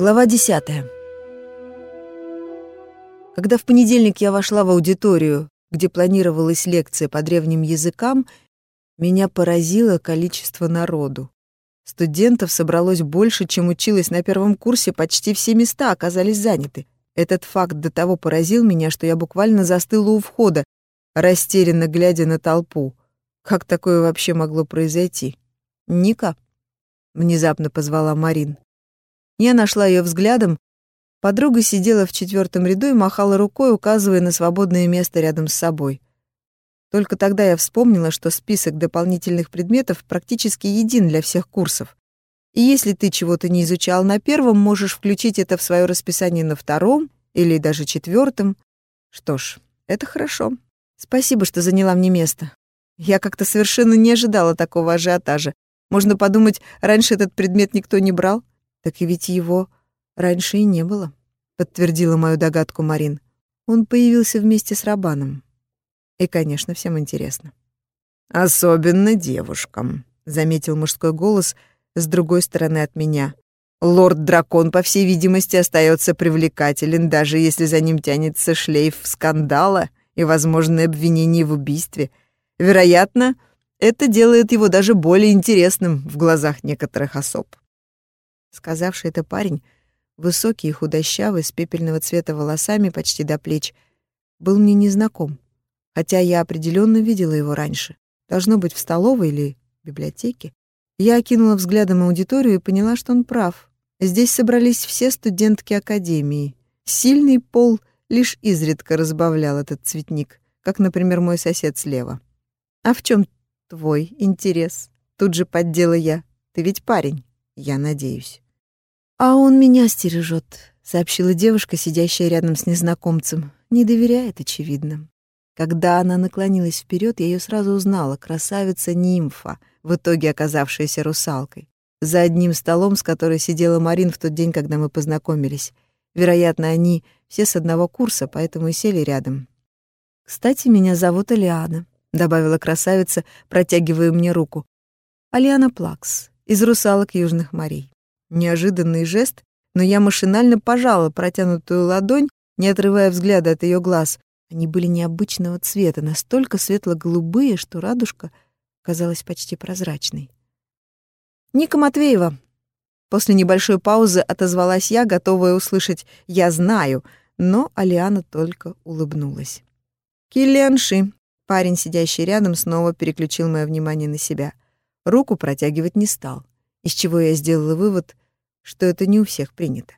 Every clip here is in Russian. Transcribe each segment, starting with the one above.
Глава 10. Когда в понедельник я вошла в аудиторию, где планировалась лекция по древним языкам, меня поразило количество народу. Студентов собралось больше, чем училось на первом курсе, почти все места оказались заняты. Этот факт до того поразил меня, что я буквально застыла у входа, растерянно глядя на толпу. Как такое вообще могло произойти? «Ника?» — внезапно позвала Марин. Я нашла ее взглядом. Подруга сидела в четвертом ряду и махала рукой, указывая на свободное место рядом с собой. Только тогда я вспомнила, что список дополнительных предметов практически един для всех курсов. И если ты чего-то не изучал на первом, можешь включить это в свое расписание на втором или даже четвертом. Что ж, это хорошо. Спасибо, что заняла мне место. Я как-то совершенно не ожидала такого ажиотажа. Можно подумать, раньше этот предмет никто не брал. Так и ведь его раньше и не было, подтвердила мою догадку Марин. Он появился вместе с Рабаном. И, конечно, всем интересно. Особенно девушкам, заметил мужской голос с другой стороны от меня. Лорд-дракон, по всей видимости, остается привлекателен, даже если за ним тянется шлейф скандала и возможное обвинение в убийстве. Вероятно, это делает его даже более интересным в глазах некоторых особ. Сказавший это парень, высокий и худощавый, с пепельного цвета волосами почти до плеч, был мне незнаком, хотя я определенно видела его раньше. Должно быть, в столовой или библиотеке. Я окинула взглядом аудиторию и поняла, что он прав. Здесь собрались все студентки академии. Сильный пол лишь изредка разбавлял этот цветник, как, например, мой сосед слева. «А в чем твой интерес?» Тут же поддела я. «Ты ведь парень, я надеюсь». «А он меня стережет», — сообщила девушка, сидящая рядом с незнакомцем. Не доверяет, очевидно. Когда она наклонилась вперед, я ее сразу узнала. Красавица-нимфа, в итоге оказавшаяся русалкой. За одним столом, с которой сидела Марин в тот день, когда мы познакомились. Вероятно, они все с одного курса, поэтому и сели рядом. «Кстати, меня зовут Алиана», — добавила красавица, протягивая мне руку. «Алиана Плакс, из «Русалок Южных морей». Неожиданный жест, но я машинально пожала протянутую ладонь, не отрывая взгляда от ее глаз. Они были необычного цвета, настолько светло-голубые, что радужка казалась почти прозрачной. «Ника Матвеева!» После небольшой паузы отозвалась я, готовая услышать «я знаю», но Алиана только улыбнулась. «Киллиан Ши!» Парень, сидящий рядом, снова переключил мое внимание на себя — руку протягивать не стал, из чего я сделала вывод, что это не у всех принято.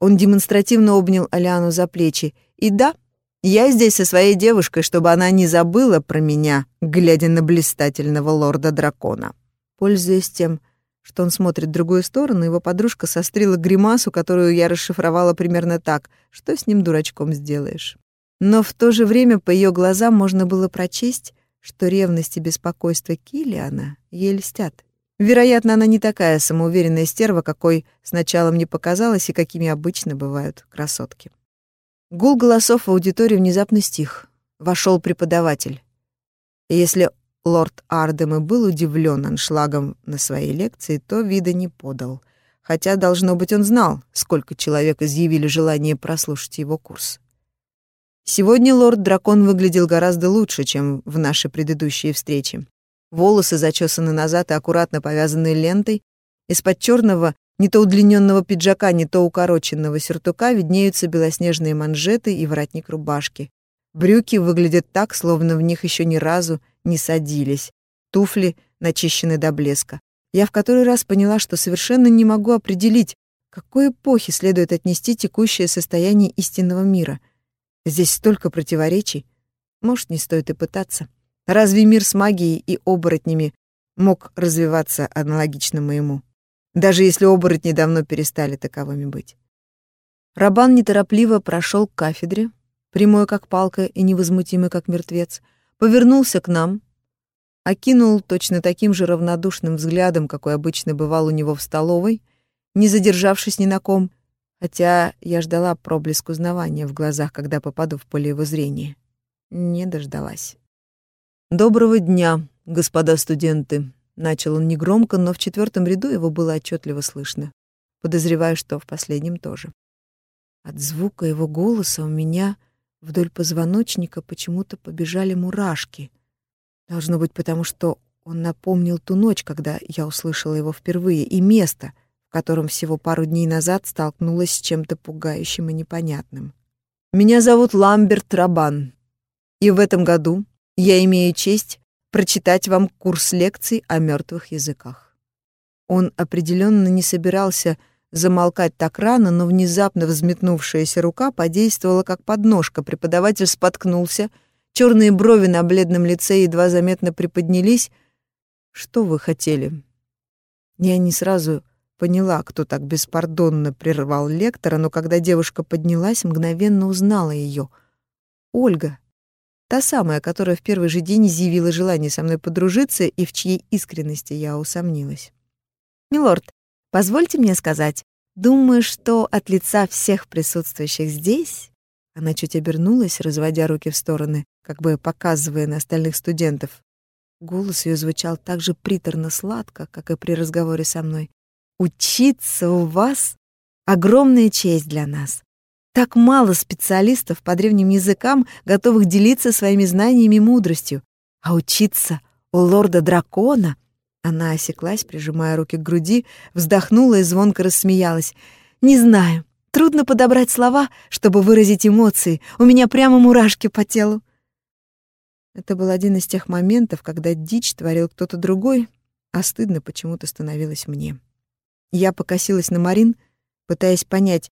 Он демонстративно обнял Аляну за плечи. «И да, я здесь со своей девушкой, чтобы она не забыла про меня, глядя на блистательного лорда-дракона». Пользуясь тем, что он смотрит в другую сторону, его подружка сострила гримасу, которую я расшифровала примерно так. Что с ним дурачком сделаешь? Но в то же время по ее глазам можно было прочесть, что ревность и беспокойство Килиана ей льстят. Вероятно, она не такая самоуверенная стерва, какой сначала мне показалось и какими обычно бывают красотки. Гул голосов в аудитории внезапно стих. Вошел преподаватель. И если лорд Ардем и был удивлен аншлагом на своей лекции, то вида не подал. Хотя, должно быть, он знал, сколько человек изъявили желание прослушать его курс. Сегодня лорд-дракон выглядел гораздо лучше, чем в наши предыдущие встречи. Волосы зачесаны назад и аккуратно повязаны лентой. Из-под черного, не то удлиненного пиджака, не то укороченного сюртука виднеются белоснежные манжеты и воротник рубашки. Брюки выглядят так, словно в них еще ни разу не садились. Туфли начищены до блеска. Я в который раз поняла, что совершенно не могу определить, к какой эпохе следует отнести текущее состояние истинного мира — Здесь столько противоречий. Может, не стоит и пытаться. Разве мир с магией и оборотнями мог развиваться аналогично моему? Даже если оборотни давно перестали таковыми быть. Рабан неторопливо прошел к кафедре, прямой как палка и невозмутимый как мертвец, повернулся к нам, окинул точно таким же равнодушным взглядом, какой обычно бывал у него в столовой, не задержавшись ни на ком, хотя я ждала проблеск узнавания в глазах, когда попаду в поле его зрения. Не дождалась. «Доброго дня, господа студенты», — начал он негромко, но в четвертом ряду его было отчетливо слышно. Подозреваю, что в последнем тоже. От звука его голоса у меня вдоль позвоночника почему-то побежали мурашки. Должно быть, потому что он напомнил ту ночь, когда я услышала его впервые, и место, котором всего пару дней назад столкнулась с чем-то пугающим и непонятным. «Меня зовут Ламберт Рабан, и в этом году я имею честь прочитать вам курс лекций о мертвых языках». Он определенно не собирался замолкать так рано, но внезапно взметнувшаяся рука подействовала как подножка. Преподаватель споткнулся, черные брови на бледном лице едва заметно приподнялись. «Что вы хотели?» Я не сразу поняла, кто так беспардонно прервал лектора, но когда девушка поднялась, мгновенно узнала ее. Ольга, та самая, которая в первый же день изъявила желание со мной подружиться и в чьей искренности я усомнилась. «Милорд, позвольте мне сказать, думаю, что от лица всех присутствующих здесь...» Она чуть обернулась, разводя руки в стороны, как бы показывая на остальных студентов. Голос ее звучал так же приторно-сладко, как и при разговоре со мной. «Учиться у вас — огромная честь для нас. Так мало специалистов по древним языкам, готовых делиться своими знаниями и мудростью. А учиться у лорда-дракона она осеклась, прижимая руки к груди, вздохнула и звонко рассмеялась. «Не знаю. Трудно подобрать слова, чтобы выразить эмоции. У меня прямо мурашки по телу». Это был один из тех моментов, когда дичь творил кто-то другой, а стыдно почему-то становилось мне. Я покосилась на Марин, пытаясь понять,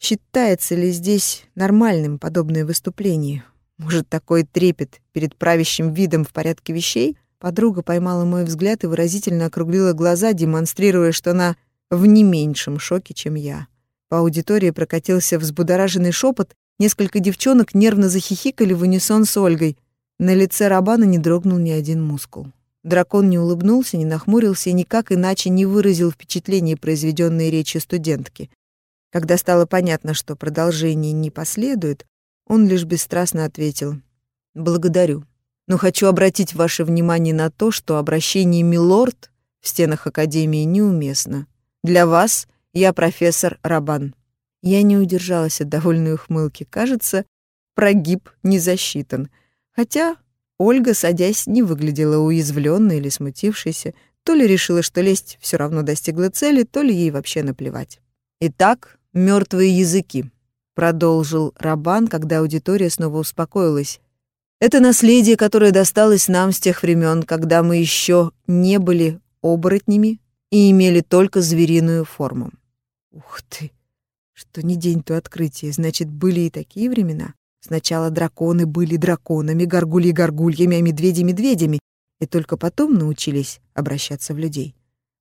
считается ли здесь нормальным подобное выступление. Может, такой трепет перед правящим видом в порядке вещей — Подруга поймала мой взгляд и выразительно округлила глаза, демонстрируя, что она в не меньшем шоке, чем я. По аудитории прокатился взбудораженный шепот, несколько девчонок нервно захихикали в унисон с Ольгой. На лице Рабана не дрогнул ни один мускул. Дракон не улыбнулся, не нахмурился и никак иначе не выразил впечатление произведенной речи студентки. Когда стало понятно, что продолжение не последует, он лишь бесстрастно ответил «Благодарю» но хочу обратить ваше внимание на то, что обращение «милорд» в стенах Академии неуместно. Для вас я профессор Рабан. Я не удержалась от довольной ухмылки. Кажется, прогиб не засчитан. Хотя Ольга, садясь, не выглядела уязвленной или смутившейся, то ли решила, что лесть все равно достигла цели, то ли ей вообще наплевать. Итак, мертвые языки, продолжил Рабан, когда аудитория снова успокоилась. Это наследие, которое досталось нам с тех времен, когда мы еще не были оборотнями и имели только звериную форму. Ух ты! Что не день, то открытие. Значит, были и такие времена. Сначала драконы были драконами, горгульи — горгульями, а медведи — медведями, и только потом научились обращаться в людей.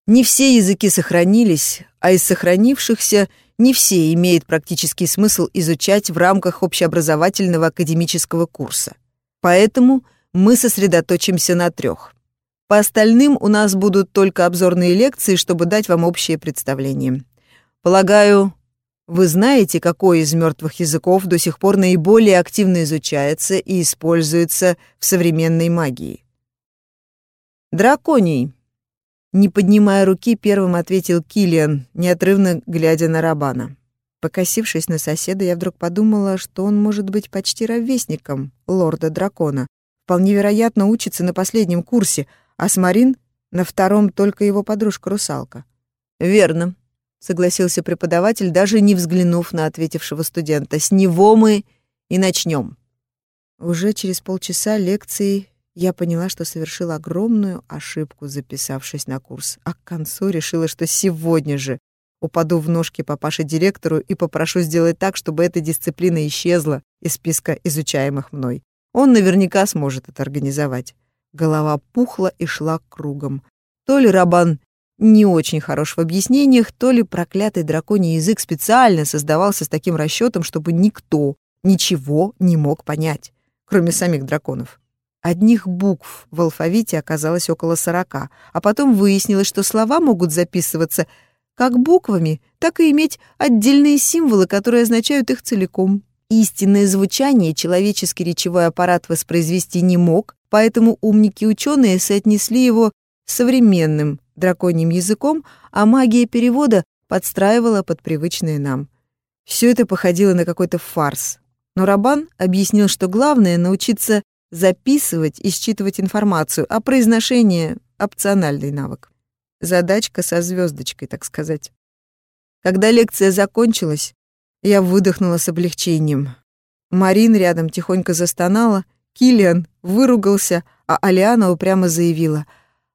Не все языки сохранились, а из сохранившихся не все имеет практический смысл изучать в рамках общеобразовательного академического курса. Поэтому мы сосредоточимся на трех. По остальным у нас будут только обзорные лекции, чтобы дать вам общее представление. Полагаю, вы знаете, какой из мертвых языков до сих пор наиболее активно изучается и используется в современной магии. Драконий. Не поднимая руки, первым ответил Килиан, неотрывно глядя на Рабана. Покосившись на соседа, я вдруг подумала, что он может быть почти ровесником лорда-дракона. Вполне вероятно, учится на последнем курсе, а с Марин на втором только его подружка-русалка. «Верно», — согласился преподаватель, даже не взглянув на ответившего студента. «С него мы и начнем». Уже через полчаса лекции я поняла, что совершила огромную ошибку, записавшись на курс, а к концу решила, что сегодня же Упаду в ножки папаше-директору и попрошу сделать так, чтобы эта дисциплина исчезла из списка изучаемых мной. Он наверняка сможет это организовать. Голова пухла и шла кругом. То ли Рабан не очень хорош в объяснениях, то ли проклятый драконий язык специально создавался с таким расчетом, чтобы никто ничего не мог понять, кроме самих драконов. Одних букв в алфавите оказалось около сорока, а потом выяснилось, что слова могут записываться как буквами, так и иметь отдельные символы, которые означают их целиком. Истинное звучание человеческий речевой аппарат воспроизвести не мог, поэтому умники-ученые соотнесли его современным драконьим языком, а магия перевода подстраивала под привычные нам. Все это походило на какой-то фарс. Но Рабан объяснил, что главное — научиться записывать и считывать информацию, а произношение — опциональный навык. Задачка со звездочкой, так сказать. Когда лекция закончилась, я выдохнула с облегчением. Марин рядом тихонько застонала, Килиан выругался, а Алиана упрямо заявила,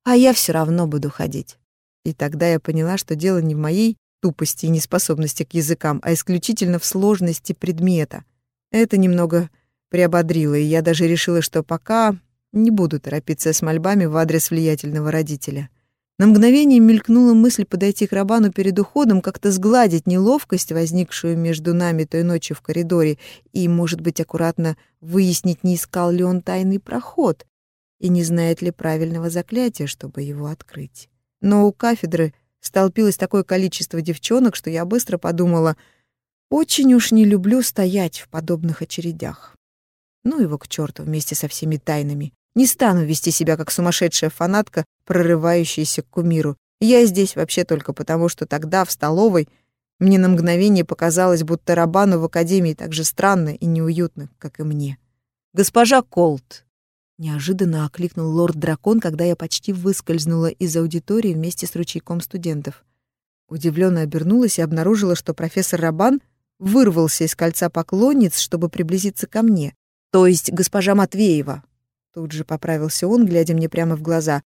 «А я все равно буду ходить». И тогда я поняла, что дело не в моей тупости и неспособности к языкам, а исключительно в сложности предмета. Это немного приободрило, и я даже решила, что пока не буду торопиться с мольбами в адрес влиятельного родителя. На мгновение мелькнула мысль подойти к Рабану перед уходом, как-то сгладить неловкость, возникшую между нами той ночью в коридоре, и, может быть, аккуратно выяснить, не искал ли он тайный проход и не знает ли правильного заклятия, чтобы его открыть. Но у кафедры столпилось такое количество девчонок, что я быстро подумала, очень уж не люблю стоять в подобных очередях. Ну его к черту вместе со всеми тайнами. Не стану вести себя как сумасшедшая фанатка, прорывающаяся к кумиру. Я здесь вообще только потому, что тогда в столовой мне на мгновение показалось, будто Рабану в академии так же странно и неуютно, как и мне. «Госпожа Колт!» Неожиданно окликнул лорд-дракон, когда я почти выскользнула из аудитории вместе с ручейком студентов. Удивленно обернулась и обнаружила, что профессор Рабан вырвался из кольца поклонниц, чтобы приблизиться ко мне. То есть госпожа Матвеева. Тут же поправился он, глядя мне прямо в глаза.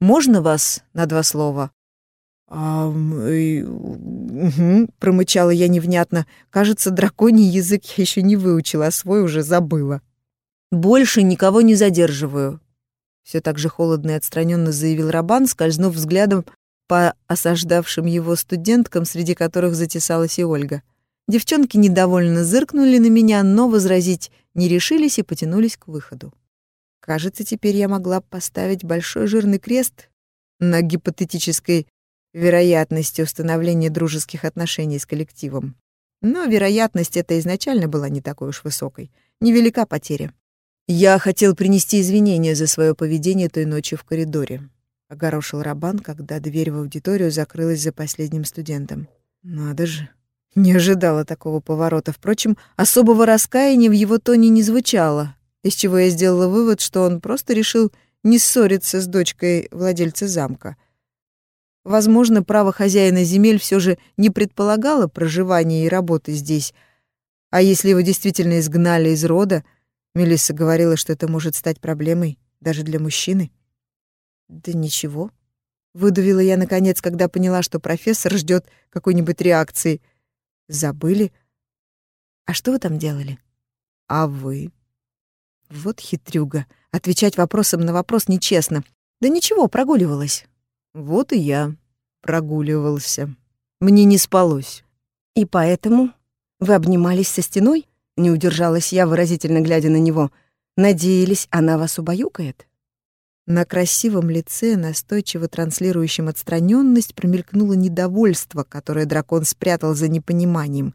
«Можно вас на два слова?» «А, угу», — промычала я невнятно. «Кажется, драконий язык я еще не выучила, а свой уже забыла». «Больше никого не задерживаю», — все так же холодно и отстраненно заявил Рабан, скользнув взглядом по осаждавшим его студенткам, среди которых затесалась и Ольга. Девчонки недовольно зыркнули на меня, но возразить не решились и потянулись к выходу. Кажется, теперь я могла поставить большой жирный крест на гипотетической вероятности установления дружеских отношений с коллективом. Но вероятность эта изначально была не такой уж высокой. Невелика потеря. Я хотел принести извинения за свое поведение той ночью в коридоре. Огорошил Рабан, когда дверь в аудиторию закрылась за последним студентом. Надо же. Не ожидала такого поворота. Впрочем, особого раскаяния в его тоне не звучало, из чего я сделала вывод, что он просто решил не ссориться с дочкой владельца замка. Возможно, право хозяина земель все же не предполагало проживания и работы здесь, а если его действительно изгнали из рода, Мелисса говорила, что это может стать проблемой даже для мужчины. Да ничего. Выдавила я наконец, когда поняла, что профессор ждет какой-нибудь реакции. Забыли? А что вы там делали? А вы? Вот хитрюга. Отвечать вопросом на вопрос нечестно. Да ничего, прогуливалась. Вот и я прогуливался. Мне не спалось. И поэтому вы обнимались со стеной? Не удержалась я, выразительно глядя на него. Надеялись, она вас убаюкает? На красивом лице, настойчиво транслирующем отстраненность, промелькнуло недовольство, которое дракон спрятал за непониманием.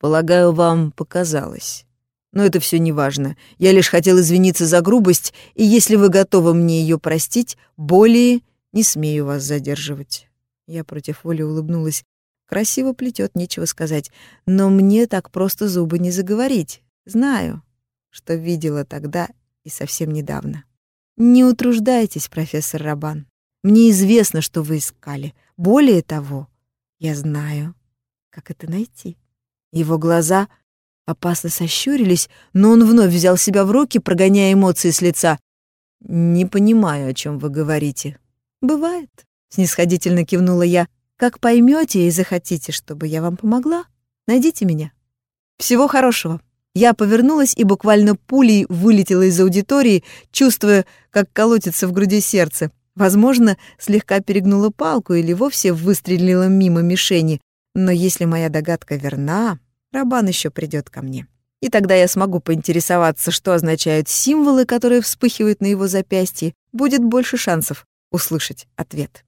«Полагаю, вам показалось». Но это все не важно. Я лишь хотел извиниться за грубость, и если вы готовы мне ее простить, более не смею вас задерживать. Я против воли улыбнулась. Красиво плетет, нечего сказать. Но мне так просто зубы не заговорить. Знаю, что видела тогда и совсем недавно. Не утруждайтесь, профессор Рабан. Мне известно, что вы искали. Более того, я знаю, как это найти. Его глаза — опасно сощурились, но он вновь взял себя в руки, прогоняя эмоции с лица. «Не понимаю, о чем вы говорите». «Бывает», — снисходительно кивнула я. «Как поймете и захотите, чтобы я вам помогла, найдите меня. Всего хорошего». Я повернулась и буквально пулей вылетела из аудитории, чувствуя, как колотится в груди сердце. Возможно, слегка перегнула палку или вовсе выстрелила мимо мишени. Но если моя догадка верна, Рабан еще придет ко мне. И тогда я смогу поинтересоваться, что означают символы, которые вспыхивают на его запястье. Будет больше шансов услышать ответ.